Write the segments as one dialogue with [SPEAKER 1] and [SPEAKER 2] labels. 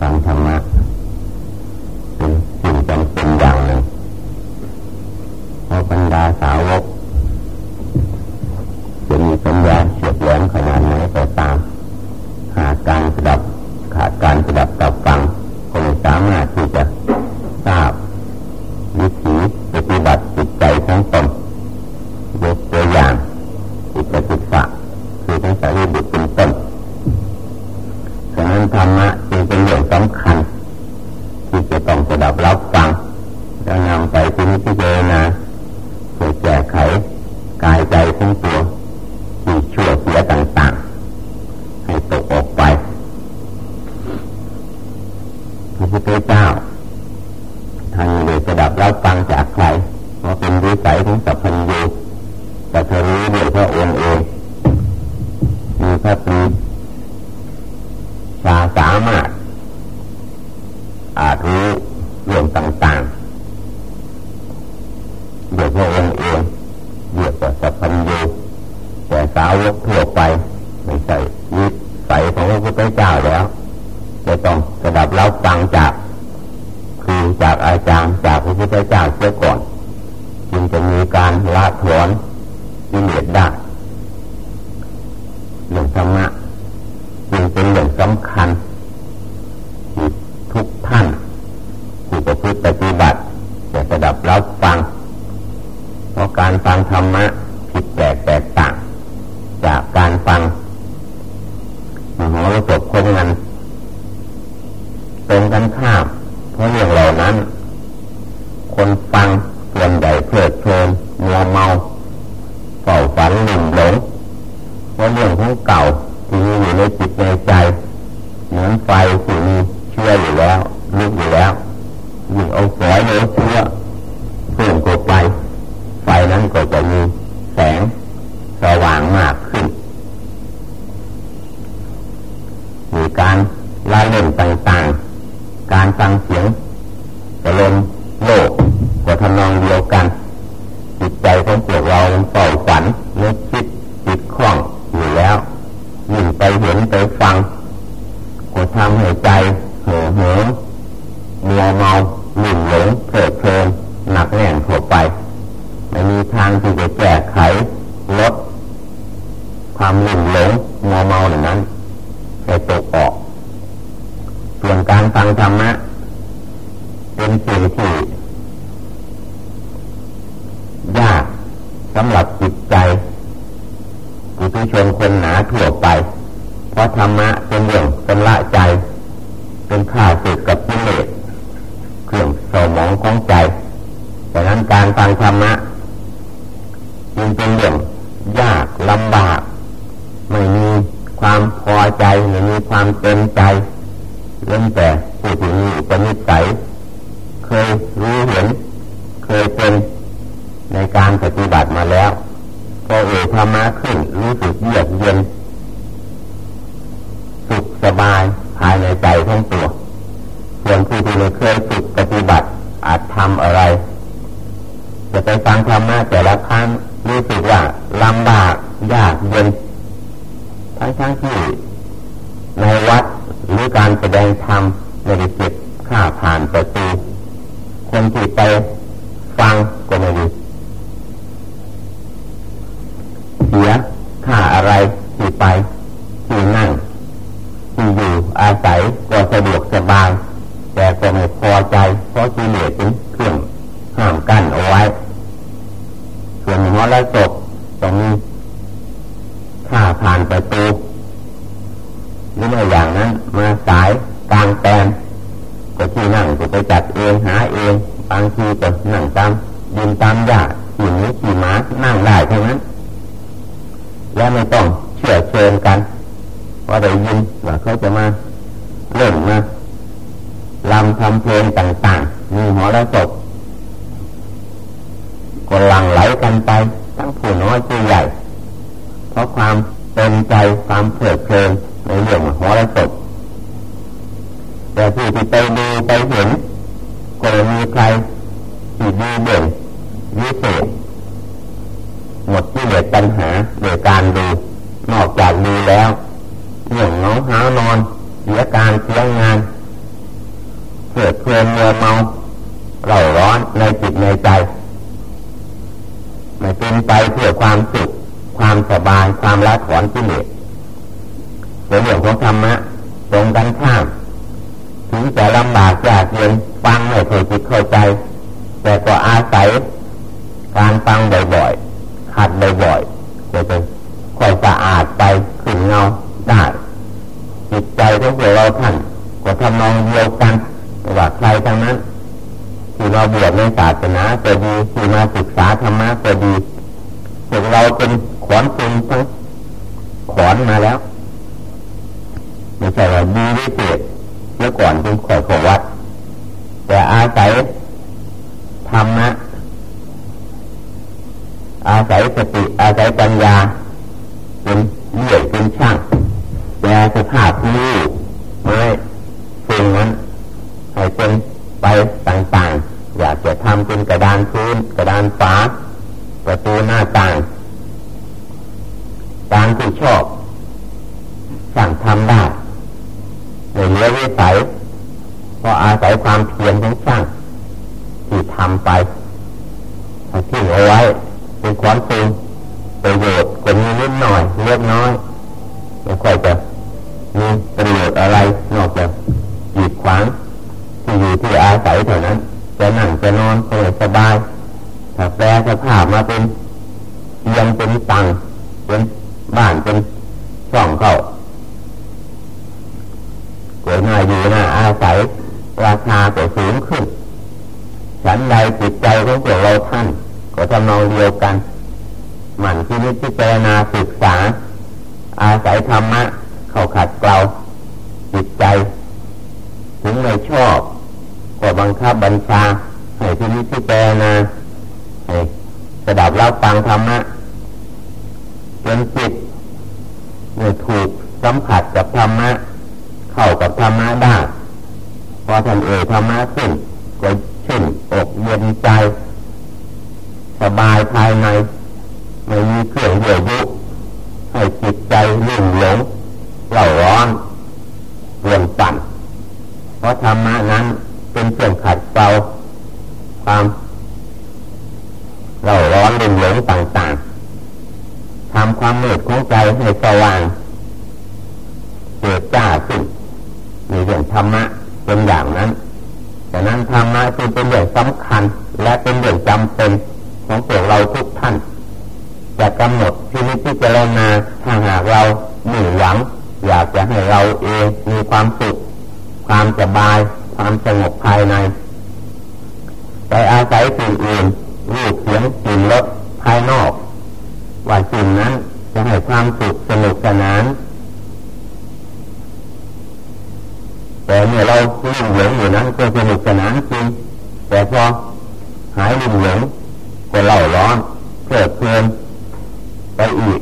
[SPEAKER 1] ฟังธ พุทธเจ้าเสียก่อน มันจะมีการละถอนกิเลสได้ จะแก้ไขลดความหลงหลงมัวเมาเหล่านั้นให้ตกออก ส่วนการฟังธรรมะเป็นสิ่งที่ยากสำหรับจิตใจผู้ชมคนหนาทั่วไป เพราะธรรมะเป็นเรื่องเป็นละใจ เป็นข้าศึกกับพิเลสเครื่องสมองของใจดังนั้นการฟังธรรมะ เป็นเรื่องยากลำบาก ไม่มีความพอใจไม่มีความเต็มใจเรื่องแต่ผู้ที่มีอุปนิสัยเคยรู้เห็น เคยเป็นในการปฏิบัติมาแล้วพอเอ่ยธมาขึ้นรู้สึกเยือกเย็นสุขสบายภายในใจทั้งตัว ส่วนผู้ที่ไม่เคยฝึกปฏิบัติอาจทำอะไร จะไปฟังธรรมะแต่ละครั้ง รู้สึกว่าลำบากยากเย็นทั้งทั้งที่ในวัดหรือการแสดงธรรมไม่ได้เก็บค่าผ่านประตูคนที่ไปฟังก็ไม่ได้เสียค่าอะไรที่ไปที่นั่งที่อยู่อาศัยก็สะดวกสบายแต่ก็ไม่พอใจเพราะกิเลสถึง ลำบากยากเย็นฟังไม่เคยจิตเข้าใจ แต่ก็อาศัยการฟังบ่อยๆขัดบ่อยๆจะเป็นค่อยสะอาดไปขึ้นเงาได้จิตใจของเราท่านก็ทำนองเดียวกันว่าใครทั้งนั้นที่เราบวชในศาสนาก็ดีที่มาศึกษาธรรมะก็ดีพวกเราเป็นขอนตึงทั้งขอนมาแล้วไม่ใช่ว่าดีวิเศษ เมื่อก่อนเป็นข่อยขวัด แต่อาศัยธรรมะ อาศัยสติ อาศัยปัญญา เป็นเลื่อยเป็นช่างแปลสภาพนี้ไม่สิ่งนั้นให้เป็นไปต่างๆ อยากจะทำเป็นกระดานพื้น กระดานฟ้าประตูหน้าต่างตามที่ชอบสั่งทำได้ัยก็อาศัยความเพียรของช่างที่ทำไปที่เอาไว้เป็นความจริงประโยชน์คนนี้นิดหน่อยเล็กน้อยไม่ค่อยจะมีประโยชน์อะไรนอกจากหยุดขวางที่อยู่ที่อาศัยเท่านั้นจะนั่งจะนอนก็สบายถ้าแปลสภาพมาเป็นยังเป็นตังเป็นบ้านเป็นช่องเข้า ดมาอยู่หน้าอาศัยราคาก็สูงขึ้นฉันใดจิตใจของพวกเราท่าน ก็ทำนองเดียวกัน หมั่นที่นิพพานาศึกษา อาศัยธรรมะ เข้าขัดเกลาจิตใจ ถึงไม่ชอบก็บังคับบัญชาให้ที่นิพพานาให้สดับรับฟังธรรมะจนจิตเมื่อถูกสัมผัสกับธรรมะ เข้ากับธรรมะได้พอท่านเอ่ยธรรมะขึ้นก็ชื่นอกเย็นใจ สบายภายในไม่มีเครื่องเยื่อยุให้จิตใจลุ่มหลงเล่าร้อนเรื่องปั่นเพราะธรรมะนั้นเป็นเครื่องขัดเกลาความเล่าร้อนลุ่มหลงต่างๆทำความมืดของใจให้สว่างเกิดจ้าขึ้น มีเรื่องธรรมะเป็นอย่างนั้นแต่นั้นธรรมะจึงเป็นเรื่องสำคัญ และเป็นเรื่องจำเป็นของพวกเราทุกท่านจะกำหนดที่นิพพานาถ้าหากเราหนึ่งหวัง อยากจะให้เราเองมีความสุขความสบาย ความสงบภายในไปอาศัยสิ่งอื่นรูปเสียงกลิ่นรสภายนอก ว่าสิ่งนั้นจะให้ความสุขสนุกสนาน แต่เมื่อเราลุ่มหลงอยู่นั้นก็สนุกสนานจริงแต่พอหายลุ่มหลงก็เล่าร้อนเพลิดเพลินไปอีก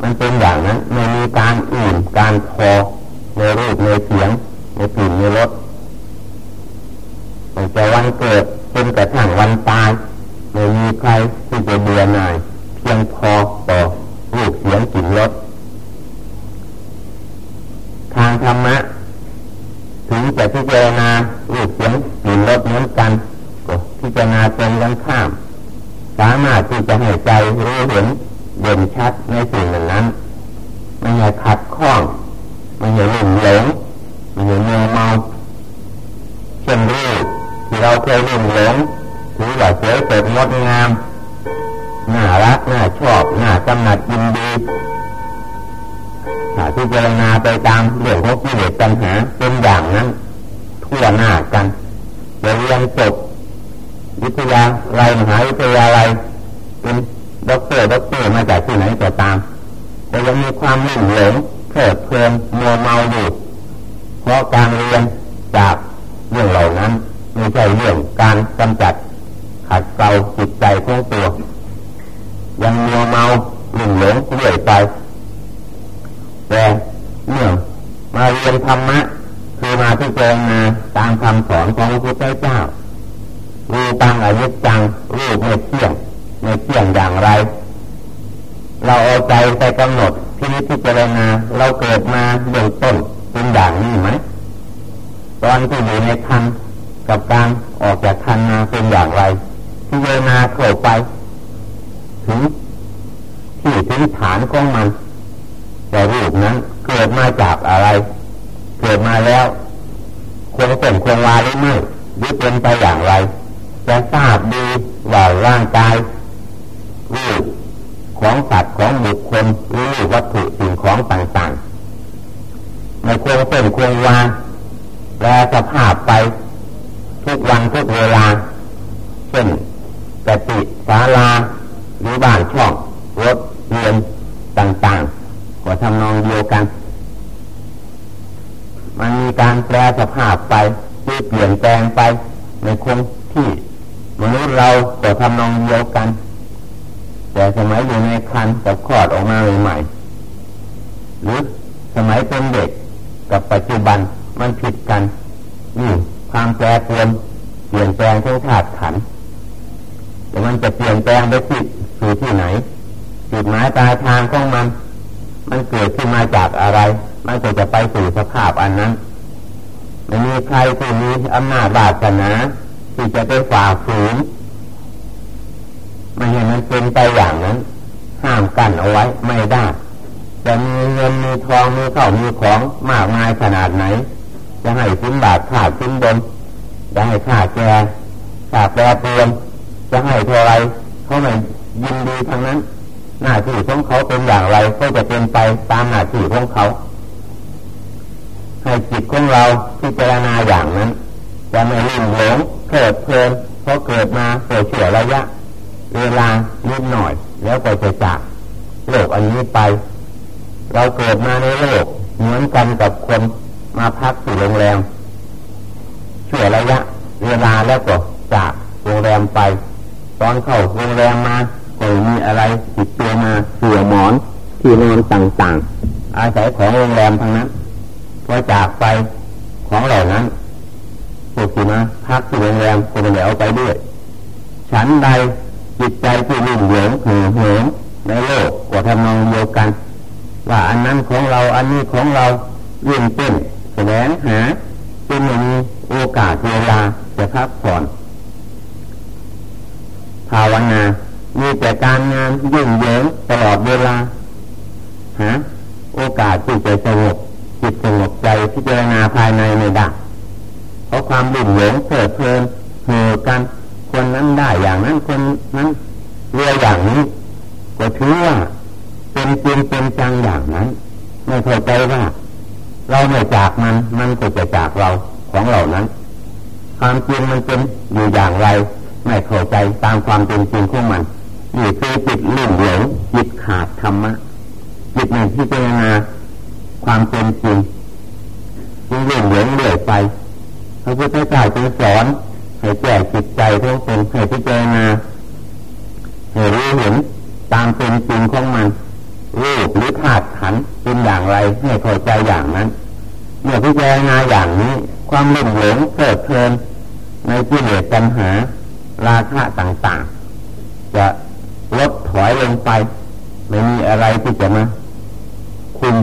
[SPEAKER 1] มันเป็นอย่างนั้นไม่มีการอื่นการพอในรูปในเสียงในกลิ่นในรสตั้งแต่วันเกิดจนกระทั่งวันตายไม่มีใครที่จะเบื่อหน่ายเพียงพอต่อรูปเสียงกลิ่นรสทางธรรมะ ถึงจะพิจารณารูปเสียงกลิ่นรสเหมือนกันก็พิจารณาตรงกันข้าม สามารถที่จะให้ใจรู้เห็นเด่นชัดในสิ่งหนั้นไม่ใช่ขัดข้องไม่ใช่หลงหลงไม่ใช่เมาเมาเช่นรูปที่เราเคยหลงหลงถือว่าสวยสดงดงามน่ารักน่าชอบน่ากำหนัดยินดี พิจารณาไปตามเรื่องของกิเลสปัญหาเป็นอย่างนั้นทั่วหน้ากันจะเรียนจบวิทยาลัยมหาวิทยาลัยเป็นด็อกเตอร์ด็อกเตอร์มาจากที่ไหนก็ตาม แต่ยังมีความหลงหลงเพลิดเพลินมัวเมาอยู่เพราะการเรียนจากเรื่องเหล่านั้นไม่ใช่เรื่องการกำจัดขัดเกลาจิตใจของตัวยังมัวเมาหลงหลงเรื่อยไป แต่เมื่อมาเรียนธรรมะคือมาที่เจงมาตามคำสอนของพระพุทธเจ้ารูปังอนิจจังรูปไม่เที่ยงไม่เที่ยงอย่างไร เราเอาใจไปกำหนดที่นี้พิจารณาเราเกิดมาเบื้องต้นเป็นอย่างนี้ไหมตอนที่อยู่ในคันกับการออกจากคันมาเป็นอย่างไรพิจารณาเข้าไป ถึงที่ถึงฐานของมัน แต่รูปนั้นเกิดมาจากอะไร เกิดมาแล้ว ควรเป็นควรวาหรือไม่หรือเป็นไปอย่างไร จะทราบดีว่าร่างกายรูปของสัตว์ของบุคคลหรือวัตถุสิ่งของต่างๆไม่ควรเป็นควรวาแลสภาพไป ทุกวันทุกเวลาเช่นกติศาลาหรือบ้านช่องรถเรียนต่างๆ ก็ทำนองเดียวกัน มันมีการแปลสภาพไปที่เปลี่ยนแปลงไปในคงที่มนุษย์เราก็ทำนองเดียวกัน แต่สมัยอยู่ในคันกับคลอดออกมาใหม่ๆหรือสมัยเป็นเด็กกับปัจจุบันมันผิดกันนี่ความแปรปรวนเปลี่ยนแปลงทั้งธาตุขันแต่มันจะเปลี่ยนแปลงไปที่สู่ที่ไหนจุดหมายปลายทางของมัน มันเกิดขึ้นมาจากอะไร มันก็จะไปสู่สภาพอันนั้นไม่มีใครที่มีอำนาจบาสนาที่จะไปฝ่าฝืนไม่เห็นมันเป็นไปอย่างนั้น ห้ามกั้นเอาไว้ไม่ได้จะมีเงินมีทองมีข้าวมีของมากมายขนาดไหน จะให้สิ้นบาทขาดสิ้นบนจะให้ขาดแก่ขาดแปรเปลี่ยนจะให้เท่าไรเขาไม่ยินดีทั้งนั้น หน้าที่ของเขาเป็นอย่างไรก็จะเป็นไปตามหน้าที่ของเขา ให้จิตของเราพิจารณาอย่างนั้นจะไม่ลิ่มหลงเกิดเพลินเพราะเกิดมาเกิดเฉื่อระยะ เวลานิดหน่อย แล้วก็จะจากโลกอันนี้ไป เราเกิดมาในโลกเหมือนกันกับคนมาพักอยู่โรงแรมเฉื่อระยะ เวลาแล้วก็จากโรงแรมไป ตอนเข้าโรงแรมมา ก็มีอะไรติดตัวมาเสื่อหมอนที่นอนต่างๆ อาศัยของโรงแรมทั้งนั้นพอจากไปของเหล่านั้นพวกที่มาพักที่โรงแรมก็ไม่ได้เอาไปด้วย ฉันใดจิตใจที่รุ่งเหยิงเหือเหิมในโลกก็ทำนองเดียวกัน ว่าอันนั้นของเราอันนี้ของเราวิ่งเต้นแสวงหาจนไม่มีโอกาสเวลาจะพักผ่อนภาวนา มีแต่การงานยุ่งเหยิงตลอดเวลา หาโอกาสที่จะสงบจิตสงบใจพิจารณาภายในไม่ได้เพราะความรุ่งเหยิงเกิดเพลินเห่อกันคนนั้นได้อย่างนั้นคนนั้นเรียอย่างนี้ก็ถือว่าเป็นจริงเป็นจังอย่างนั้น ไม่เข้าใจว่า เราไม่จากมันมันก็จะจากเราของเหล่านั้น ความจริงมันเป็นอยู่อย่างไร ไม่เข้าใจตามความเป็นจริงของมัน นี่คือจิตลุ่มหลงจิตขาดธรรมะจิตหนที่เจรณาความเป็นจริงจึงเลื่อนเหลงเลื่อยไปพระพุทธเจ้าจึงสอนให้แก้จิตใจทั้งเป็นให้พิจารณาให้รู้เห็นตามเป็นจริงของมันรูปหรือธาตุขันเป็นอย่างไรให้เข้าใจอย่างนั้น เมื่อพิจารณาอย่างนี้ ความลุ่มหลงเกิดเพลินในกิเลสปัญหา ราคะต่างๆ จะลดถอยลงไป ไม่มีอะไรที่จะมาคุม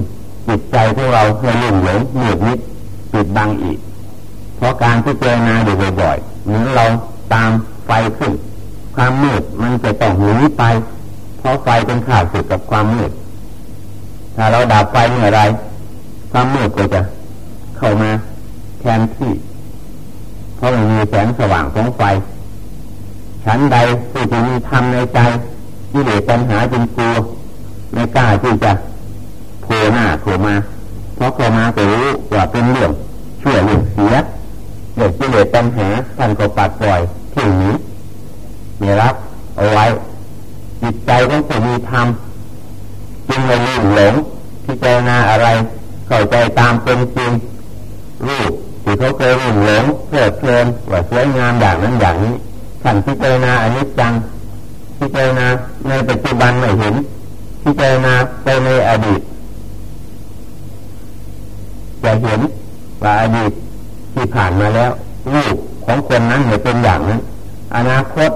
[SPEAKER 1] จิตใจของเราให้ลุ่มหลงเหนียดนิดปิดบังอีก เพราะการพิจารณาอยู่บ่อยๆเหมือนเราตามไฟขึ้น ความมืดมันจะต้องหนีไป เพราะไฟเป็นขาดสุดกับความมืด ถ้าเราดับไฟเมื่อไร ความมืดก็จะเข้ามาแทนที่ เพราะมันมีแสงสว่างของไฟ ชั้นใดผู้ที่มีธรรมในใจที่เหลือปัญหาจริงกลัวไม่กล้าที่จะโผล่หน้าโผล่มา เพราะโผล่มาก็รู้ว่าเป็นเรื่องเชื่อเรื่องเสียเรื่องที่เหลือปัญหาท่านก็ปัดปล่อยทิ้งนี้ไม่รับเอาไว้ จิตใจของผู้มีธรรมจึงไม่ลืมหลงพิจารณา อะไร เข้าใจตามเป็นจริงรูปที่เขาเคยลืมหลงเพลิดเพลินว่าสวยงามอย่างนั้นอย่างนี้ท่านพิจารณาอนิจจังพิจารณาในปัจจุบันไม่เห็นพิจารณาไปในอดีตจะเห็นว่าอดีตที่ผ่านมาแล้วรูปของคนนั้นไม่เป็นอย่างนั้น อนาคต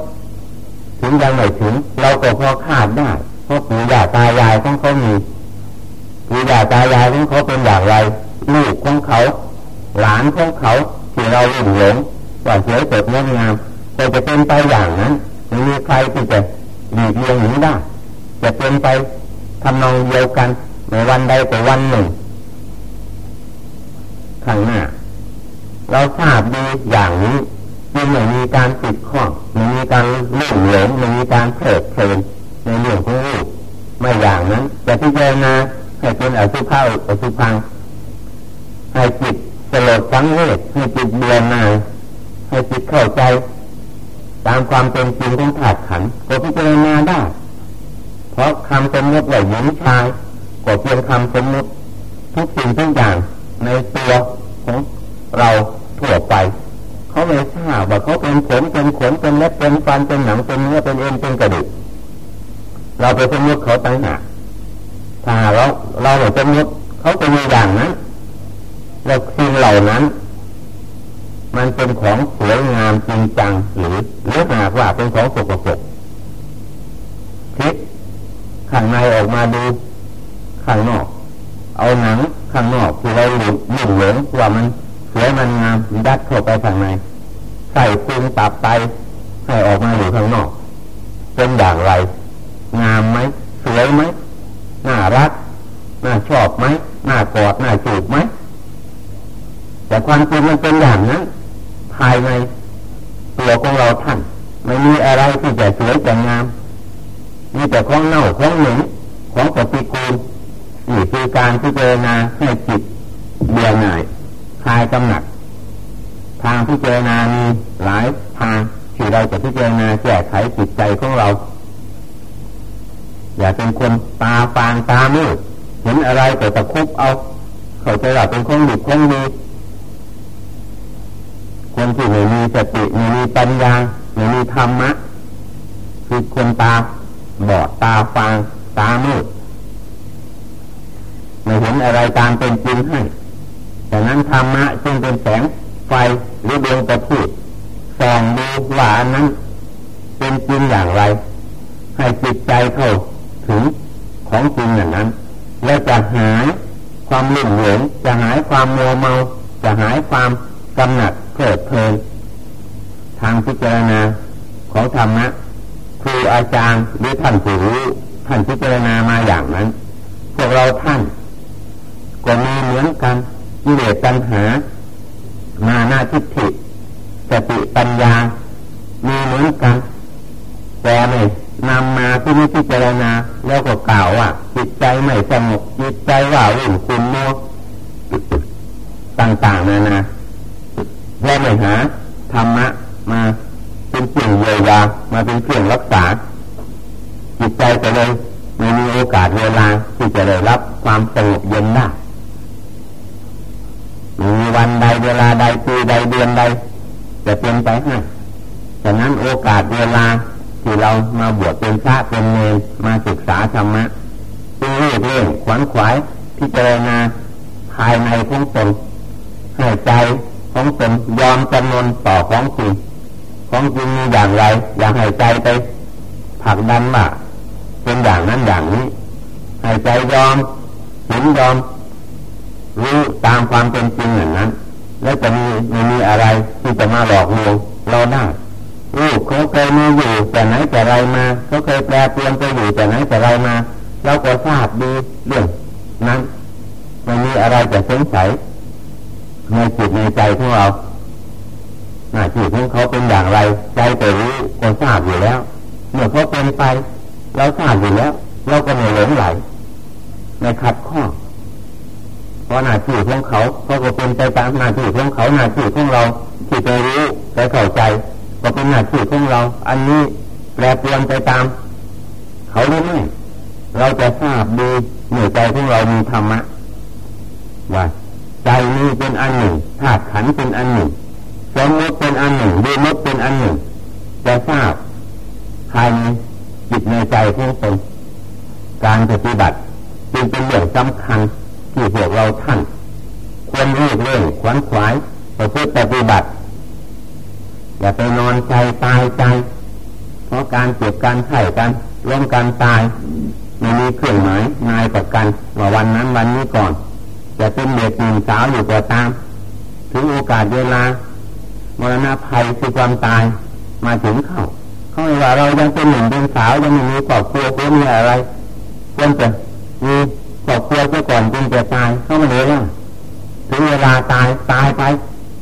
[SPEAKER 1] ถึงยังไม่ถึง เราก็พอคาดได้เพราะปู่ย่าตายายของเขามี ปู่ย่าตายายของเขาเป็นอย่างไรลูกของเขา หลานของเขาที่เราหลงหลงว่าสวยสดงดงามก็จะเป็นไปอย่างนั้นไม่มีใครที่จะหลีกเลี่ยงหนีได้จะเป็นไปทำนองเดียวกันในวันใดแต่วันหนึ่งข้างหน้าเราทราบดีอย่างนี้จึงไม่มีการติดข้องไม่มีการลุ่มหลงไม่มีการเถิดเพลินในเรื่องของรูปไม่อย่างนั้นจะพิจารณา ให้เป็นอสุภาอสุพังให้จิตสลดสังเวชให้จิตเบื่อหน่ายให้จิตเข้าใจ ตามความเป็นจริงของถาดขันก็พิจารณาได้ เพราะคำสมมติว่าหญิงชายก็เพียงคำสมมติทุกสิ่งทุกอย่างในตัวของเราทั่วไป เขาไม่ทราบว่าเขาเป็นผมเป็นขนเป็นเล็บเป็นฟันเป็นหนังเป็นเนื้อเป็นเอ็นเป็นกระดูกเราไปสมมติเขาตั้งหาก ถ้าเราเราไม่สมมติเขาจะมีอย่างนั้นแล้วสิ่งเหล่านั้น มันเป็นของสวยงามจริงจังหรือหรือหากว่าเป็นของสกปรกคิดข้างในออกมาดูข้างนอก เอาหนังข้างนอกที่เราหลุดหลุ่มหลงว่ามันสวยมันงามดัดเข้าไปข้างในใส่ปรุงตับไปให้ออกมาอยู่ข้างนอก เป็นอย่างไร งามไหมสวยไหม น่ารัก น่าชอบไหมน่ากอดน่าจูบไหมแต่ความจริงมันเป็นอย่างนั้นภายในตัวของเราท่าน ไม่มีอะไรที่จะสวยจะงามมีแต่ของเน่าของเหม็นของปฏิกูลนี่คือการพิจารณาให้จิตเบี่ยงหน่ายคลายกำหนัดทางพิจารณามีหลายทางที่เราจะพิจารณาแก้ไขจิตใจของเรา อย่าเป็นคนตาฟางตามืดเห็นอะไรแต่ตะคุบเอาเขาจะว่าเป็นคนดีคนดีคนที่ไม่มีสติไม่มีปัญญาไม่มีธรรมะคือคนตาบอดตาฟางตามืดไม่เห็นอะไรตามเป็นจริงให้แต่นั้นธรรมะจึงเป็นแสงไฟหรือดวงประทีปส่องดูว่านั้น เป็นจริงอย่างไร ให้จิตใจเข้า ถึงของจริงอย่างนั้น แล้วจะหายความลุ่มหลงจะหายความโมเมา จะหายความกำหนัดเพลิดเพลินทางพิจารณาของธรรมะครูอาจารย์หรือท่านผู้รู้ท่านพิจารณามาอย่างนั้น พวกเราท่านก็มีเหมือนกันกิเลสตัณหา มาหน้าทิฏฐิสติปัญญา มีเหมือนกันแต่ไม่ นำมาที่นิพิจารณาแล้วก็กล่าวว่าจิตใจไม่สงบจิตใจว่าวุ่นคุณโมต่างๆนานาแล้วไม่หาธรรมะมาเป็นสิ่งเยียวยามาเป็นเครื่องรักษา จิตใจจะเลยไม่มีโอกาสเวลาที่จะได้รับความสงบเย็นได้มีวันใดเวลาใดปีใดเดือนใดจะเป็นไปให้ฉะนั้นโอกาสเวลา ที่เรามาบวชเป็นพระเป็นเนรมาศึกษาธรรมะจึงรีบเร่งขวัญขวายพิจารณาภายในของตนให้ใจของตนยอมจำนนต่อของจริงของจริงมีอย่างไร อย่าให้ใจไปผักดันว่าเป็นอย่างนั้นอย่างนี้ให้ใจยอมเห็นยอมรู้ตามความเป็นจริงอย่างนั้น แล้วจะมีไม่มีอะไรที่จะมาหลอกลวงเราได้ รูปเขาเคยมีอยู่แต่ไหนแต่ไรมาเขาเคยแปลเปลี่ยนไปอยู่แต่ไหนแต่ไรมาเราก็ทราบดีเรื่องนั้นไม่มีอะไรจะสงสัยในจิตในใจของเราหน้าที่ของเขาเป็นอย่างไรใจแต่รู้ก็ทราบอยู่แล้ว เมื่อเขาเป็นไปเราทราบอยู่แล้ว เราก็ไม่หลงไหลในขัดข้อเพราะหน้าที่ของเขาเขาก็เป็นไปตามหน้าที่ของเขาหน้าที่ของเราที่จะรู้จะเข้าใจ ก็เป็นหน้าที่ของเรา อันนี้แปรเปลี่ยนไปตาม เขาหรือไม่เราจะทราบดีหนื่อยใจของเรามีธรรมะว่าใจนี้เป็นอันหนึ่งธาตุขันเป็นอันหนึ่งสมมติเป็นอันหนึ่งดีมดเป็นอันหนึ่งจะทราบภายในจิตในใจของตนการปฏิบัติจึงเป็นเรื่องสำคัญที่พวกเราท่านควรรีบเร่งขวนขวายประพฤติปฏิบัติ อย่าไปนอนใจตายใจ เพราะการเจ็บการไข้กันร่วมกันตายไม่มีเครื่องหมายนายประกันว่าวันนั้นวันนี้ก่อนจะเป็นเด็กหนุ่มสาวอยู่ก็ตาม ถึงโอกาสเวลามรณะภัยคือความตายมาถึงเขาเขาว่าเรายังเป็นหนุ่มเป็นสาวยังไม่มีครอบครัวควรมีอะไรควรจะมีครอบครัวเสียก่อนจึงจะตายเขาไม่เลยว่าถึงเวลาตายตายไป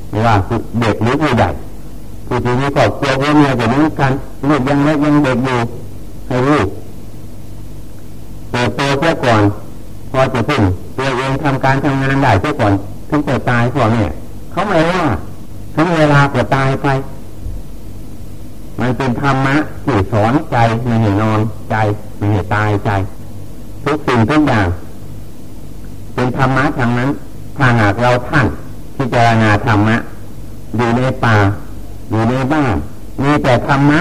[SPEAKER 1] ไม่ว่าเด็กหรือผู้ใหญ่ ผู้ที่มีครอบครัวควรมีจะนี้กันลูกยังเล็กยังเด็กอยู่ให้ลูกเติบโตเสียก่อน พอจะพึ่งตัวเองทำการทำงานได้เสียก่อนถึงจะตายพ่อแม่เขาไม่ว่าถึงเวลาก็ตายไปมันเป็นธรรมะที่สอนใจไม่ให้นอนใจไม่ให้ตายใจ ทุกสิ่งทุกอย่าง เป็นธรรมะทางนั้นถ้าหากเราท่านพิจารณาธรรมะอยู่ในป่า อยู่ในบ้านมีแต่ธรรมะ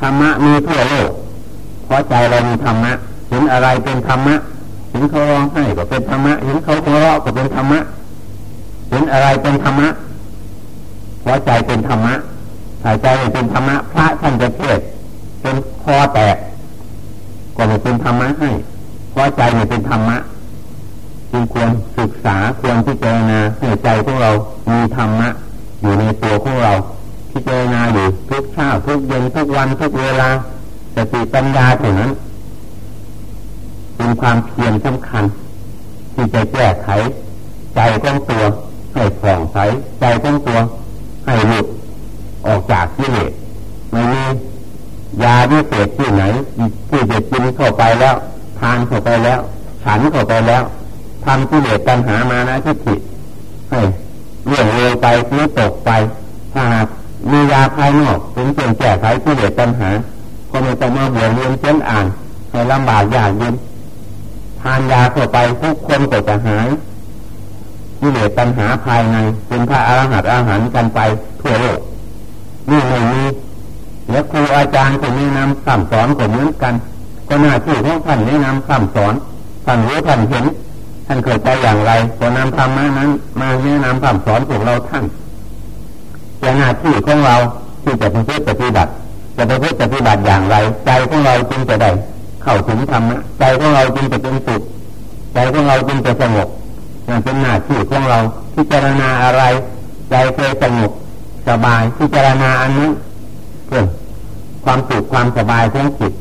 [SPEAKER 1] ธรรมะมีทั่วโลกเพราะใจเรามีธรรมะเห็นอะไรเป็นธรรมะเห็นเขาร้องไห้ก็เป็นธรรมะเห็นเขาหัวเราะก็เป็นธรรมะเห็นอะไรเป็นธรรมะเพราะใจเป็นธรรมะถ้าใจเป็นธรรมะพระท่านจะเทศเป็นคอแตกก็ไม่เป็นธรรมะให้เพราะใจไม่เป็นธรรมะจึงควรศึกษาควรพิจารณาให้ใจของเรามีธรรมะ อยู่ในตัวของเราพิจารณาอยู่ทุกเช้าทุกเย็นทุกวันทุกเวลาสติปัญญาถึงนั้นเป็นความเพียรสำคัญ ที่จะแก้ไข ใจของตัวให้ผ่องใสใจของตัวให้หลุดออกจากกิเลสไม่มียาที่เศษที่ไหนที่จะกินเข้าไปแล้วทานเข้าไปแล้ว ฉันเข้าไปแล้วทำกิเลสตัณหามานะทิฏฐิให้ เรื่องเลยไปนี้ตกไปถ้าหากมียาภายนอกถึงเพียงแก้ไขกิเลสตัณหาก็ไม่ต้องมาบวชเรียนเช่นอ่านให้ลำบากยากเย็นทานยาเข้าไปทุกคนก็จะหายกิเลสตัณหาภายในเป็นพระอรหันต์อาหารกันไปทั่วโลกนี่ไม่มีแล้วครูอาจารย์คนนี้นำคำสอนผมเหมือนกัน ก็น่าที่ของท่านแนะนำคำสอนท่านรู้ท่านเห็น ท่านเคยใจอย่างไรก็นำธรรมะนั้น มาแนะนำคำสอนของเราท่านจะหน้าที่ของเราที่จะปฏิบัติจะไปปฏิบัติอย่างไร ใจของเราจึงจะได้เข้าถึงธรรมะใจของเราจึงจะเป็นสุขใจของเราจึงจะสงบนั่นเป็นหน้าที่ของเราพิจารณาอะไร ใจเคยสงบสบายพิจารณาอันนั้นเพื่อความสุขความสบายของจิต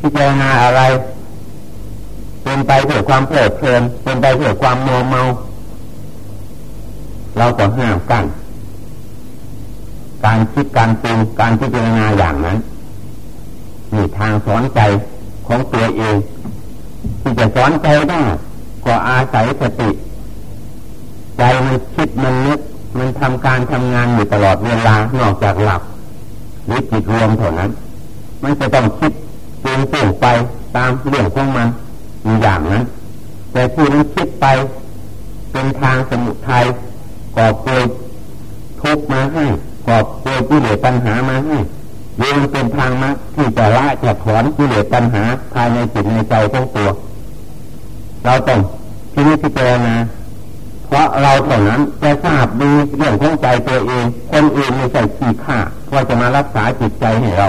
[SPEAKER 1] พิจารณาอะไร เป็นไปเพื่อความเพลิดเพลินเป็นไปเพื่อความโมเมา เราต้องห้ามกันการคิดการปรุงการพิจารณาอย่างนั้นมีทางสอนใจของตัวเอง ที่จะสอนใจได้ก็อาศัยสติใจมันคิดมันนึกมันทำการทำงานอยู่ตลอดเวลานอกจากหลับหรือจิตรวมเท่านั้น มันจะต้องคิดปรุงแต่งไปตามเรื่องของมัน อย่างนั้นแต่ที่มันคิดไปเป็นทางสมุทัยก่อเกิดทุกมาให้ก่อเกิดกิเลสปัญหามาให้ยังเป็นทางมะที่จะละจะถอนกิเลสปัญหาภายในจิตในใจของตัว เราต้องที่นี้พิจารณาเพราะเราเท่านั้นจะทราบดีเรื่องของใจตัวเอง คนอื่นไม่ใช่ขี้ข้าว่าจะมารักษาจิตใจให้เรา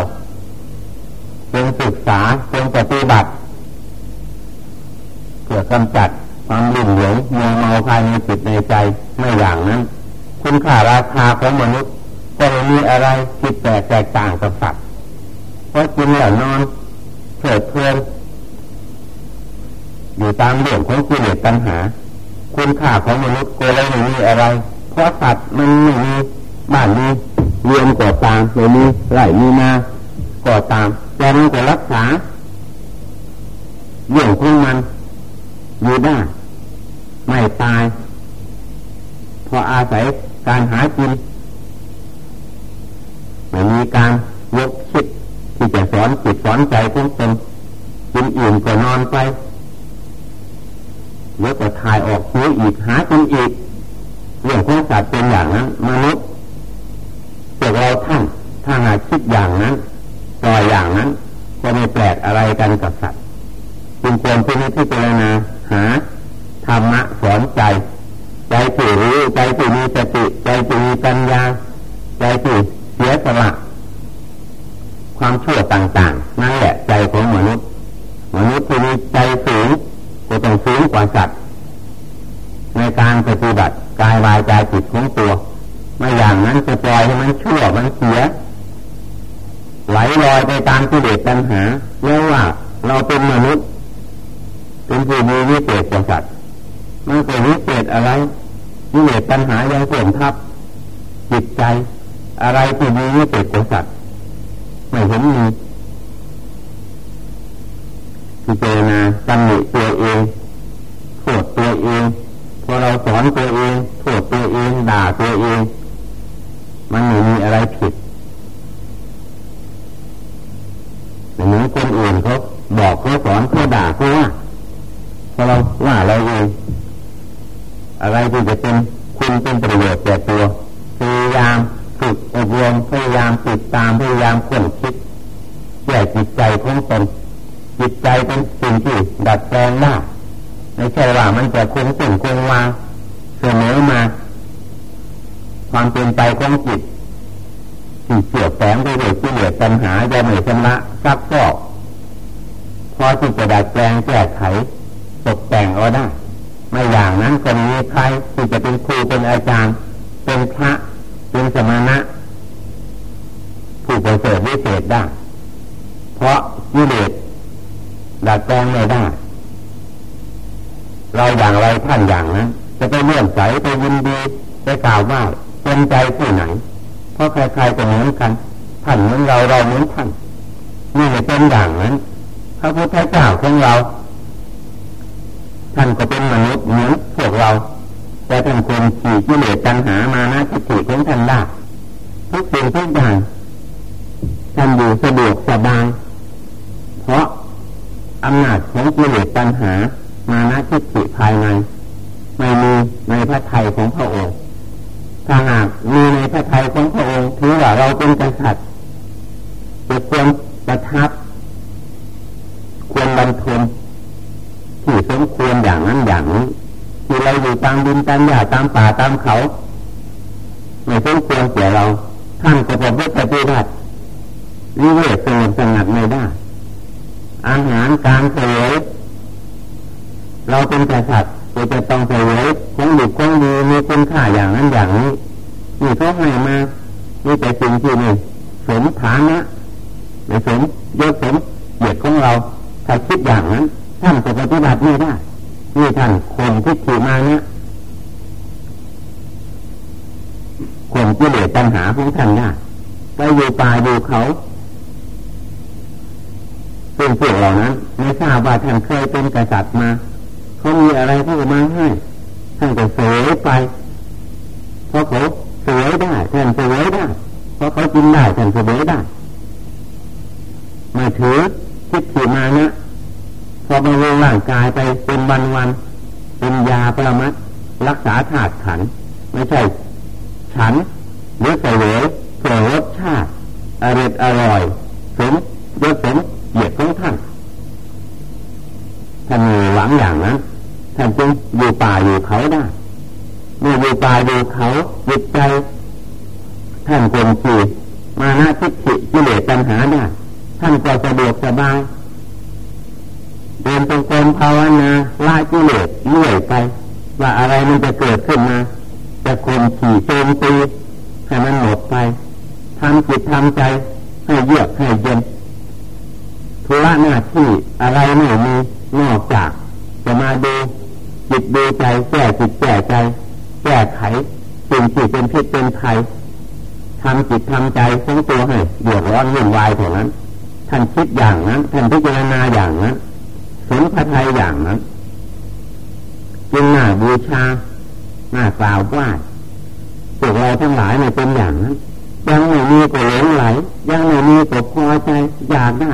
[SPEAKER 1] เป็นศึกษาเป็นปฏิบัติ่กำจัดความลุ่มหลงมัวเมาภายในจิตในใจไม่อย่างนั้นคุณค่าราคาของมนุษย์ก็ไม่มีอะไรจิตแตกแตกต่างกับสัตว์เพราะกินแล้วนอนเถิดเพลินอยู่ตามเรื่องของกิเลสตัณหา คุณค่าของมนุษย์ก็เลยไม่มีอะไร เพราะสัตว์มันไม่มีบ้านมีเรียนก่อตามไม่มีไร่มีนาก่อตามแต่มันก็รักษาเรื่องของมัน อยู่ได้ ไม่ตายเพราะอาศัยการหากินไม่มีการยกคิดที่จะสอนจิตสอนใจของตนกินอิ่มก็นอนไปเดี๋ยวก็ทายออกหิวอีกหากินอีกเรื่องของสัตว์เป็นอย่างนั้นมนุษย์พวกเราท่านถ้าหาคิดอย่างนั้นต่ออย่างนั้น ก็ไม่แปลกอะไรกันกับสัตว์จึงควรพิพิจารณา หาธรรมะสอนใจ ใจที่รู้ใจที่มีสติใจที่มีปัญญา ใจที่เสียสละความชั่วต่างๆ นั่นแหละใจของมนุษย์มนุษย์ที่มีใจสูงก็ต้องสูงกว่าสัตว์ในการปฏิบัติกายวายใจจิตของตัวไม่อย่างนั้นจะปล่อยให้มันชั่วมันเสียไหลลอยไปตามกิเลสตัณหาเรียกว่าเราเป็นมนุษย์ เป็นผู้มีวิเศษกว่าสัตว์มันเป็นวิเศษอะไรกิเลสตัณหายังเสื่อมทับจิตใจ อะไรที่มีวิเศษกว่าสัตว์ไม่เห็นมีพิจารณาตำหนิตัวเองโทษตัวเองพอเราสอนตัวเองโทษตัวเองด่าตัวเอง มันไม่มีอะไรผิดเหมือนคนอื่นเขาบอกเขาสอนเขาด่าเขาว่าพอเราว่าเราเอง อะไรที่จะเป็นคุณเป็นประโยชน์แก่ตัวพยายามฝึกอบรมพยายามติดตามพยายามค้นคิดแก้จิตใจของตนจิตใจเป็นสิ่งที่ดัดแปลงได้ไม่ใช่ว่ามันจะคงสิ่งคงวาเสมอมา ความเป็นไปของจิตที่เกี่ยแฝงไปด้วยที่เหลือปัญหาจะไม่ชำระซักฟอกพอที่จะดัดแปลงแก้ไขตกแต่งเอาได้ ไม่อย่างนั้นก็มีใครที่จะเป็นครูเป็นอาจารย์ เป็นพระเป็นสมณะ ผู้ประเสริฐวิเศษได้ เพราะกิเลสดัดแปลงไม่ได้ เราอย่างไรท่านอย่างนั้นจะไปเลื่อนใสไปยินดีไปกล่าวว่าเป็นใจที่ไหน เพราะใครๆก็เหมือนกันท่านเหมือนเราเราเหมือนท่านนี่เป็นอย่างนั้นพระพุทธเจ้าของเรา ท่านก็เป็นมนุษย์เหมือนพวกเรา แต่ ท่านคนขี่กิเลสตัณหามานะทิฏฐิของท่านได้ทุกสิ่งทุกอย่างท่านอยู่สะดวกสบายเพราะอำนาจของกิเลสตัณหามานะทิฏฐิภายในไม่มีในพระทัยของพระองค์ถ้าหากมีในพระทัยของพระองค์ถือว่าเราเป็นกษัตริย์จะควรประทับ ควรบรรทมที่สมควรอย่างนั้นอย่างนี้ที่เราอยู่ตามดินตามหญ้าตามป่าตามเขาไม่สมควรเสียเราท่านก็จะไม่ปฏิบัติวิเวกสงบสงัดไม่ได้ อาหารการเสวยเราเป็นกษัตริย์เราจะต้องเสวยของดีของดีมีคุณค่าอย่างนั้นอย่างนี้นี่เขาให้มานี่แต่สิ่งที่นี่สมฐานะในสมยศสมเหยียดของเราถ้าคิดอย่างนั้นท่านจะปฏิบัติไม่ได้นี่ท่านคนที่ขี่มาเนี่ย คนที่เลือปัญหาของท่านได้ไปอยู่ป่าอยู่เขาซึ่งพวกเหล่านั้นไม่ทราบว่าท่านเคยเป็นกษัตริย์มาเขามีอะไรเขาก็มาให้ท่านก็เสวยไปเพราะเขาเสวยได้ท่านเสวยได้เพราะเขากินได้ท่านเสวยได้ไม่ถือคิดขี่มานะพอมาเวร่างกายไปเป็นวันวันเป็นยาประมัดรักษาถาดขัน ไม่ใช่ ฉัน หรือเสวยเพื่อรสชาติอร่อยอร่อยสมยศสมเหยียดของท่านท่านมีหวังอย่างนั้นท่านจึงอยู่ป่าอยู่เขาได้เมื่ออยู่ป่าอยู่เขาจิตใจท่านคนขี่มาหน้าทิฏฐิกิเลสปัญหาได้ท่านก็สะดวกสบายเดินตรงกรมภาวนาละกิเลสเลื่อยไป ว่าอะไรมันจะเกิดขึ้นมาจะคนขี่โจมตี ให้มันหมดไปทำจิตทำใจ ให้เยือกให้เย็นธุระหน้าที่อะไรไม่มีนอกจากจะมาดูจิตดูใจแก้จิตแก้ใจ แก้ไขสิ่งที่เป็นพิษเป็นภัยทำจิตทำใจของตัวให้เดือดร้อนวุ่นวายเท่านั้นท่านคิดอย่างนั้นท่านพิจารณาอย่างนั้นสนพระทัยอย่างนั้นจึงหน้าบูชาหน้ากล่าวว่า พวกเราทั้งหลายไม่เป็นอย่างนั้นยังไม่มีก็หลงไหล ยังไม่มีก็พอใจอยากได้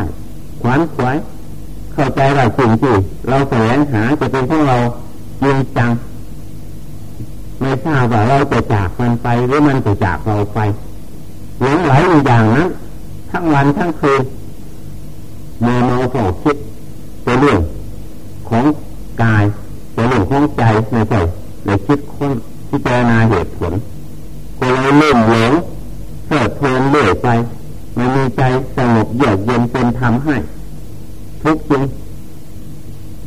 [SPEAKER 1] ขวัญขวายเข้าใจว่าสิ่งที่เราแสวงหาจะเป็นของเรายิงจังไม่ทราบว่าเราจะจากมันไปหรือมันจะจากเราไปหลงไหลอยู่อย่างนั้นทั้งวันทั้งคืนเมื่อเราฝอกคิดเป็นเรื่องของกายเป็นเรื่องของใจไม่ใช่ในคิดค้นพิจารณาเหตุผลคนเราเล่นหลงเพิดเพลินเลื่อยไปไม่มีใจสงบเยือกเย็นเป็นธรรมให้ ทุกสิ่ง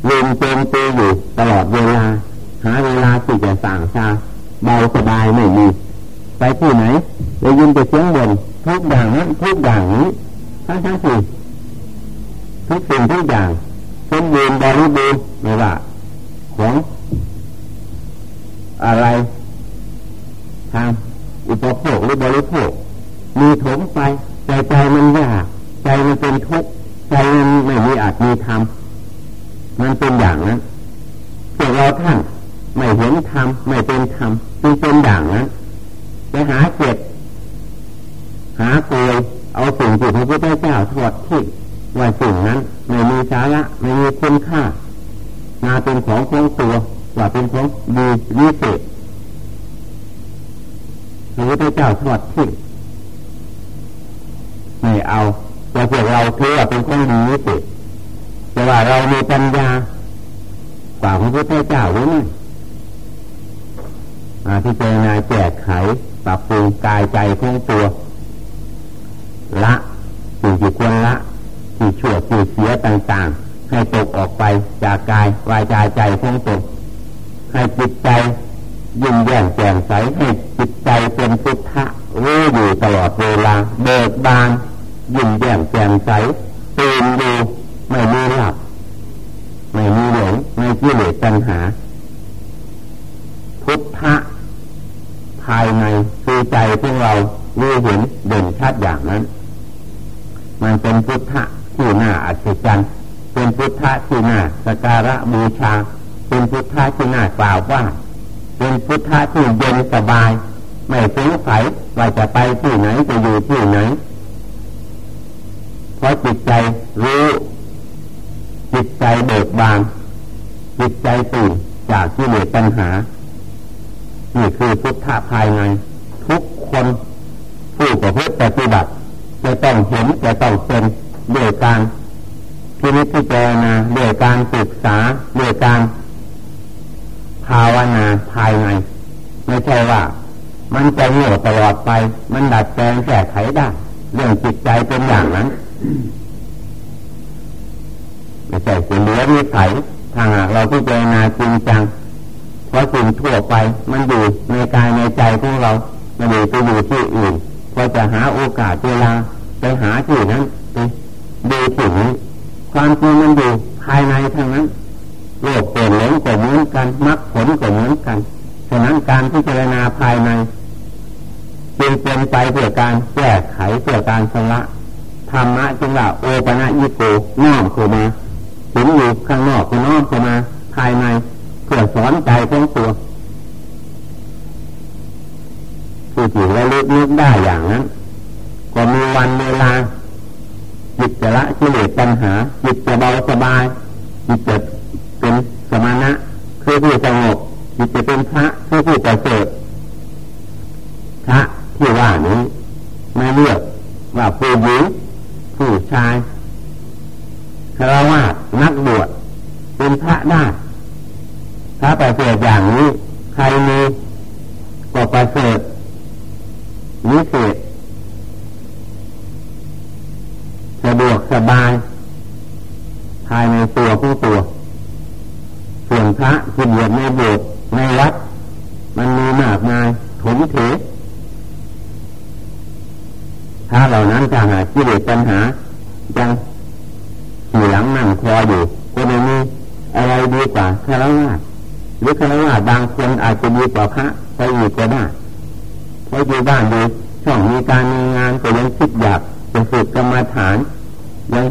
[SPEAKER 1] ลืมเต็มตีอยู่ตลอดเวลา หาเวลาที่จะสั่งชาเบา ไปที่ไหนได้ยินแต่เสียงบ่นทุกอย่างนั้นทุกอย่างนี้ทั้งทั้งสี่ทุกสิ่งทุกอย่างสมบูรณ์บริบูรณ์ไม่ว่าของ อะไร ทางอุปโภคหรือบริโภค มีถมไปใจใจมันยากใจมันเป็นทุกข์ใจมันไม่มีอาจมีธรรมมันเป็นอย่างนั้นพวกเราท่านไม่เห็นธรรมไม่เป็นธรรมจึงเป็นอย่างนั้นไปหาเก็บหาโกยเอาสิ่งที่พระพุทธเจ้าทอดทิ้งว่าสิ่งนั้น ไม่มีสาระไม่มีคุณค่ามาเป็นของของตัว ว่าเป็นของดีวิเศษพระพุทธเจ้าทอดทิ้งไม่เอาแต่พวกเราถือว่าเป็นของดีวิเศษแต่ว่าเรามีปัญญากว่าพระพุทธเจ้าหรือไม่มที่เจนาแจกไขปรับปรุงกายใจของตัว ละสิ่งที่ควรละที่ชั่วที่เสียต่างๆ ให้ตกออกไปจากกายวายใจใจของตน ให้จิตใจยิ้มแย้มแจ่มใสให้จิตใจเป็นพุทธะรู้อยู่ตลอดเวลาเบิกบานยิ้มแย้มแจ่มใสตื่นอยู่ไม่มีหลับไม่มีหลงไม่กิเลสปัญหา พุทธะภายในคือใจที่เรารู้เห็นเด่นชัดอย่างนั้น มันเป็นพุทธะที่น่าอัศจรรย์เป็นพุทธะที่น่าสการะบูชา เป็นพุทธะที่น่ากล่าวว่า เป็นพุทธะที่เย็นสบาย ไม่สงสัยว่าจะไปที่ไหนจะอยู่ที่ไหนเพราะจิตใจรู้ จิตใจเบิกบานจิตใจตื่นจากที่เหลือปัญหานี่คือพุทธะภายใน ทุกคนผู้ประพฤติปฏิบัติจะต้องเห็นจะต้องเป็นด้วยการพิจิตพิจารณาด้วยการศึกษาด้วยการ ภาวนาภายใน ไม่ใช่ว่า มันจะเหนื่อยตลอดไป มันดัดแปลงแก้ไขได้เรื่องจิตใจเป็นอย่างนั้นไม่ใช่เสิ่งเหลือวิสัยทางเราพิจารณาจริงจังเพราะสิ่งทั่วไป มันอยู่ในกายในใจของเราไม่ได้ไปอยู่ที่อื่นพอจะหาโอกาสเวลาไปหาที่นั้นไปดูที่นี้ความจริงมันอยู่ภายในทางนั้น โลกเปลี่ยนหลงก็เหมือนกันมรรคผลก็เหมือนกันฉะนั้นการพิจารณาภายในจึงเป็นไปเพื่อการแก้ไขเพื่อการชำระธรรมะจึงว่าโอปะนะยิโกน้อมเข้ามาถึงอยู่ข้างนอกก็น้อมเข้ามา ภายในเพื่อสอนใจของตัวผู้ที่ระลึกนึกได้อย่างนั้น ก็มีวันเวลาจิตจะละกิเลสปัญหาจิตจะเบาสบายจิตจะ มานะคือผู้สงบจิตจะเป็นพระคือผู้ประเสริฐพระที่ว่านี้ไม่เลือกว่าผู้หญิงผู้ชายคารวะนักบวชเป็นพระได้พระประเสริฐอย่างนี้ ใครมีก็ประเสริฐวิเศษสะดวกสบาย ภายในตัวผู้ตัว ส่วนพระที่บวชในโบสถ์ในวัด มันมีมากมายถมเถถ้าเหล่านั้นจะหากิเลสปัญหายังขี่หลังนั่งคออยู่ก็ไม่มีอะไรดีกว่าคารวะหรือคารวะบางคนอาจจะดีกว่าพระไปอีกก็ได้เพราะอยู่บ้านดูช่องมีการมีงานก็ยังคิดอยากจะฝึกกรรมฐานยัง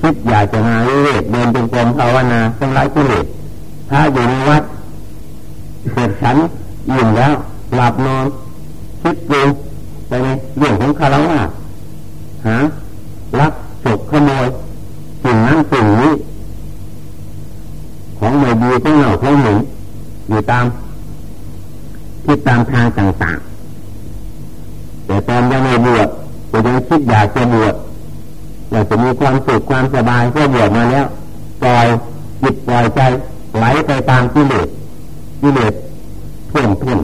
[SPEAKER 1] คิดอยากจะมาเรื่อยเดินเป็นกรม ภาวนาสลายกิเลสถ้าอยู่ในวัดเสร็จฉันยิ่งแล้วหลับนอนคิดดูไปในเรื่องของคารวะหาลักฉกขโมยสิ่งนั้นสิ่งนี้ ของไม่ดีของเหน่าของหนึ่งอยู่ตามที่ตามทางต่างๆ แต่ตอนยังไม่บวชก็ยังคิดอยากจะบวชอยากจะมีความสุขความสบายก็บวชมาแล้วปล่อย จิตปล่อยใจไหลไปตามกิเลสกิเลสท่วมท่วม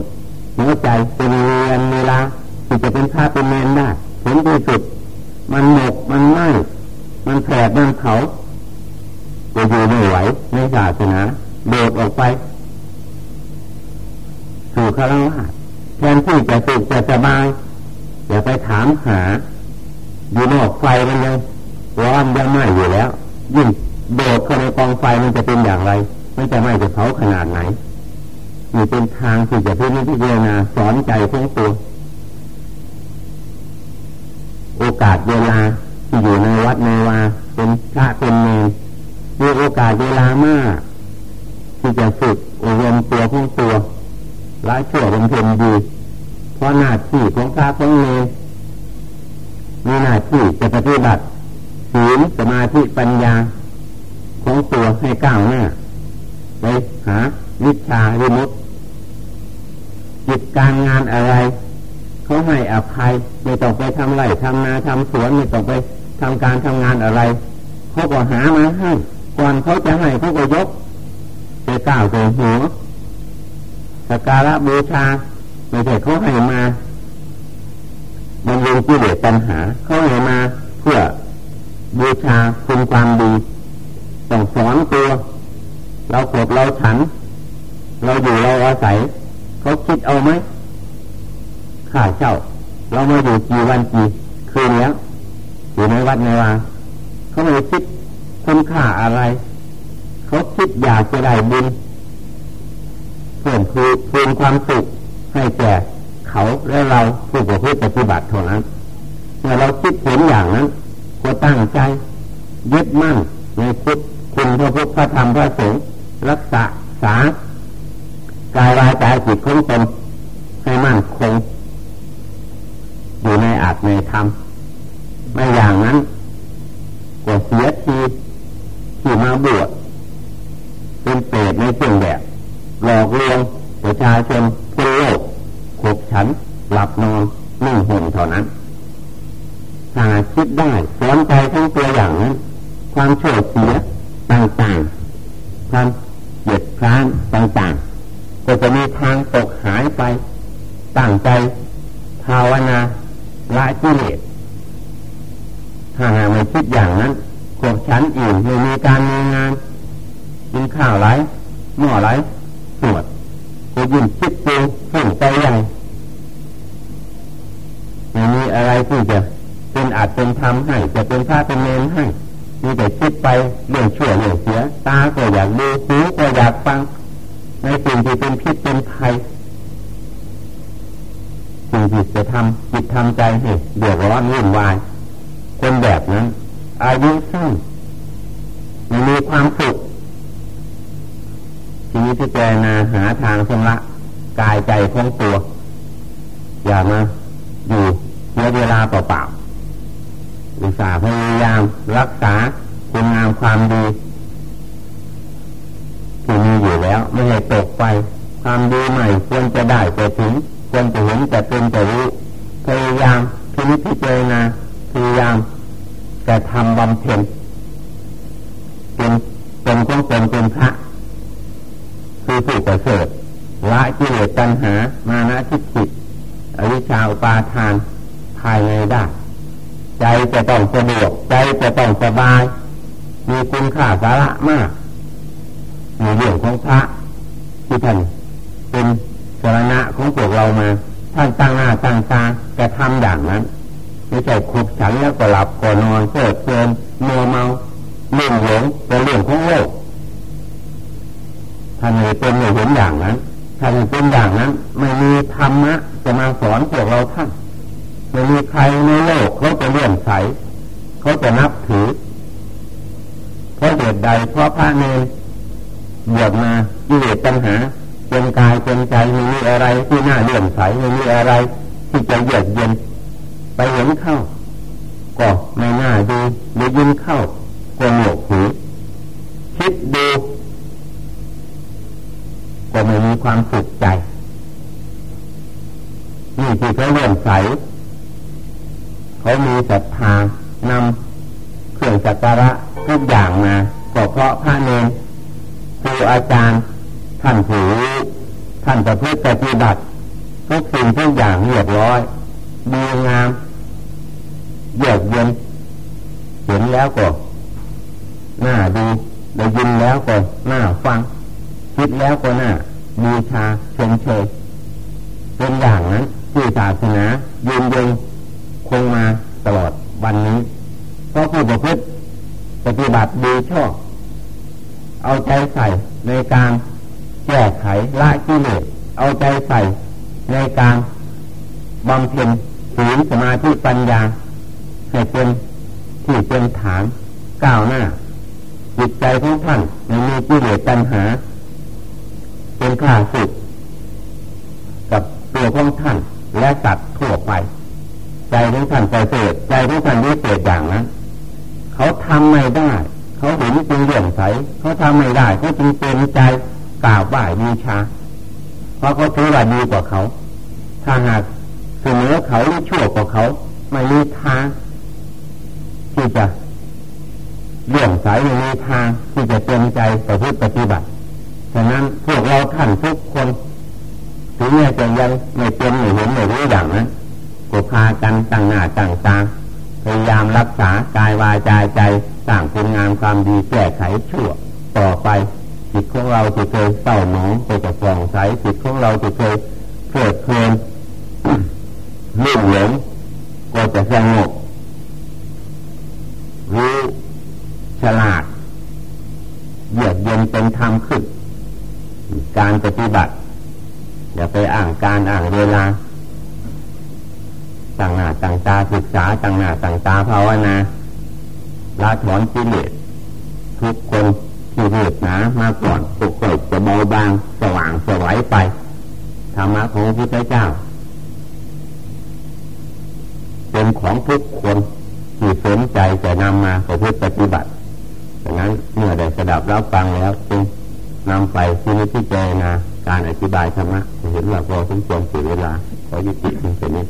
[SPEAKER 1] หัวใจเป็นเรียนเวลาที่จะเป็นข้าเป็นเมนได้ผลที่สุด มันหมกมันไหมมันแผลมันเผาจะอยู่ไม่ไหวในศาสนาโดดออกไป สู่คารวะแทนที่จะสุขจะสบายอย่าไปถามหา อยู่นอกไฟมันยังร้อนยังไหมอยู่แล้ว ยิ่ง โดดเข้าในกองไฟมันจะเป็นอย่างไร มันจะไหม้จะเผาขนาดไหนมีเป็นทางที่จะพิจารณาสอนใจทั้งตัว โอกาสเวลาที่อยู่ในวัดในวาเป็นพระเป็นเนรมีโอกาสเวลามาก ที่จะฝึกอบรมตัวของตัวละชั่วบำเพ็ญดีเพราะหน้าที่ของพระของเนรมีหน้าที่จะปฏิบัติศีลสมาธิปัญญา ของตัวให้ก้าวหน้าไปหาวิชาวิมุตจิตการงานอะไรเขาให้อภัยไม่ต้องไปทำไรทำนาทำสวนไม่ต้องไปทำการทำงานอะไรเขาก็หามาให้ก่อนเขาจะให้เขาก็ยกไปก้าวไปหัวสักการะบูชาไม่ใช่เขาให้มาบำรุงกิเลสปัญหาเขาให้มาเพื่อบูชาคุณความดี ต้องสอนตัว เราขดเราฉัน เราอยู่เราอาศัยเขาคิดเอาไหมค่าเช่าเรามาอยู่กี่วันกี่คืนแล้วอยู่ในวัดในวาเขาไม่คิดคุณค่าอะไร เขาคิดอยากจะได้บุญเพิ่มคือคืนความสุขให้แก่เขาและเราผู้ประพฤติปฏิบัติเท่านั้นเมื่อเราคิดเห็นอย่างนั้นก็ตั้งใจยึดมั่นในพุทธ คุณพระพุทธพระธรรมพระสงฆ์รักษาสากายวาจาจิตของตนให้มั่นคง อยู่ในอาจในธรรมไม่อย่างนั้นก็เสียทีมาบวชเป็นเปรตในเครื่องแบบหลอกลวงประชาชนทั่วโลกขบฉัน หลับนอนนิ่งห่มเท่านั้นหาคิดได้สอนใจทั้งตัวอย่างนั้น ความโฉดเสียต่างๆความเหยียดคร้านต่างๆ ก็จะมีทางตกหายไปตั้งใจภาวนาละกิเลสถ้าหากไม่คิดอย่างนั้นขบฉันอิ่มไม่มีการมีงานกินข้าวไรหม้อไรสวดก็ยิ่งคิดเปฝุ่งใจใหญ่ไม่มีอะไรที่จะเป็นอาจเป็นธรรมให้ จะเป็นพระเป็นเนรให้ มีแต่คิดไปเรื่องชั่วเรื่องเสีย ตาก็อยากดูหูก็อยากฟัง ในสิ่งที่เป็นพิษเป็นภัยสิ่งที่จะทำจิตทำใจให้เดือดร้อนวุ่นวายคนแบบนั้น อายุสั้นไม่มีความสุขทีนี้พิจารณาหาทางชำระกายใจของตัว อย่ามาอยู่เสียเวลาเปล่าๆอุตส่าห์พยายาม รักษาคุณงามความดีที่มีอยู่แล้ว ไม่ให้ตกไป ความดีใหม่ควรจะได้จะถึงควรจะเห็นจะเป็นจะรู้พยายามพินิจพิจารณาพยายามจะทำบำเพ็ญเป็นเป็นของตนเป็นพระคือผู้ประเสริฐละกิเลสตัณหา มานะทิฏฐิอวิชชาอุปาทานภายในได้ ใจจะต้องสะดวกใจจะต้องสบาย มีคุณค่าสาระมากในเรื่องของพระที่ท่านเป็นสารณะของพวกเรามาท่านตั้งหน้าตั้งตาจะทำอย่างนั้นไม่ใช่ขุบฉันแล้วก็หลับก็นอนเกิดเพลินมัวเมาเลื่อนหลงเป็นเรื่องของโลกท่านไม่เป็นเห็นอย่างนั้นท่านเป็นอย่างนั้น ไม่มีธรรมะจะมาสอนพวกเราท่าน ไม่มีใครในโลกเขาจะเลื่อนใสเขาจะนับถือ เพราะเหตุใดเพราะพระเนรบวชมากิเลสปัญหาเป็นกายเป็นใจไม่มีอะไรที่น่าเลื่อนใสไม่มีอะไร ที่จะเยือกเย็นไปเห็นเข้าก็ไม่น่าดูหรือยินเข้าก็หนวกหูคิดดูก็ไม่มีความสุขใจ นี่คือเขาเลื่อนใส เขามีศรัทธานำเครื่องสักการะทุกอย่างมาก็เพราะพระเนรครูอาจารย์ ท่านผู้ท่านประพฤติปฏิบัติทุกสิ่งทุกอย่างเรียบร้อยดีงามเยือกเย็นเห็นแล้วก็น่าดูได้ยินแล้วก็น่าฟัง คิดแล้วก็น่าบูชาชมเชยเป็นอย่างนั้นที่ศาสนายืนยง งมาตลอดวันนี้ เพราะผู้ประพฤติปฏิบัติดีชอบ เอาใจใส่ในการแก้ไขละกิเลสเอาใจใส่ในการบำเพ็ญศีลสมาธิปัญญาให้เป็นที่เป็นฐานก้าวหน้า จิตใจของท่านไม่มีกิเลสตัณหา เป็นข้าศึกกับตัวของท่านและสัตว์ทั่วไป ใจของท่านใจเสดใจของท่านวิเศษอย่างนั้นเขาทำไม่ได้ เขาเห็นจึงเลื่อมใสเขาทำไม่ได้เขาจึงเต็มใจกราบไหว้บูชาเพราะเขาถือว่าดีกว่าเขา ถ้าหากเสนอเขาหรือชั่วกว่าเขา ไม่มีทางที่จะเลื่อมใสไม่มีทางที่จะเต็มใจประพฤติปฏิบัติฉะนั้นพวกเราท่านทุกคนถึงแม้จะยังไม่เป็นไม่เห็นไม่รู้อย่างนั้น ก็พากันตั้งหน้าตั้งตาพยายามรักษากายวาจาใจสร้างคุณงามความดีแก้ไขชั่วต่อไปจิตของเราจะเคยเศร้าหมองก็จะฟองใสจิตของเราจะเคยเพลิดเพลินลื่นหลงก็จะสงบรู้ฉลาดเยือกเย็นเป็นธรรมขึ้น การปฏิบัติ อย่าไปอ่างการอ่างเวลาต่างหน้าต่างตาศึกษา ต่างหน้าต่างตาภาวนาละถอนกิเลสทุกคนที่เหตุหนามาก่อนปกติจะเบาบางสว่างสวัยไปธรรมะของพระพุทธเจ้า เป็นของทุกคนที่สนใจจะนำมาประพฤติปฏิบัติดังนั้นเมื่อได้สดับรับฟังแล้วจึงนำไปที่นิพพานาการอธิบายธรรมะเห็นว่าพอสมควรเสียเวลาขอยุติเพียงแค่นี้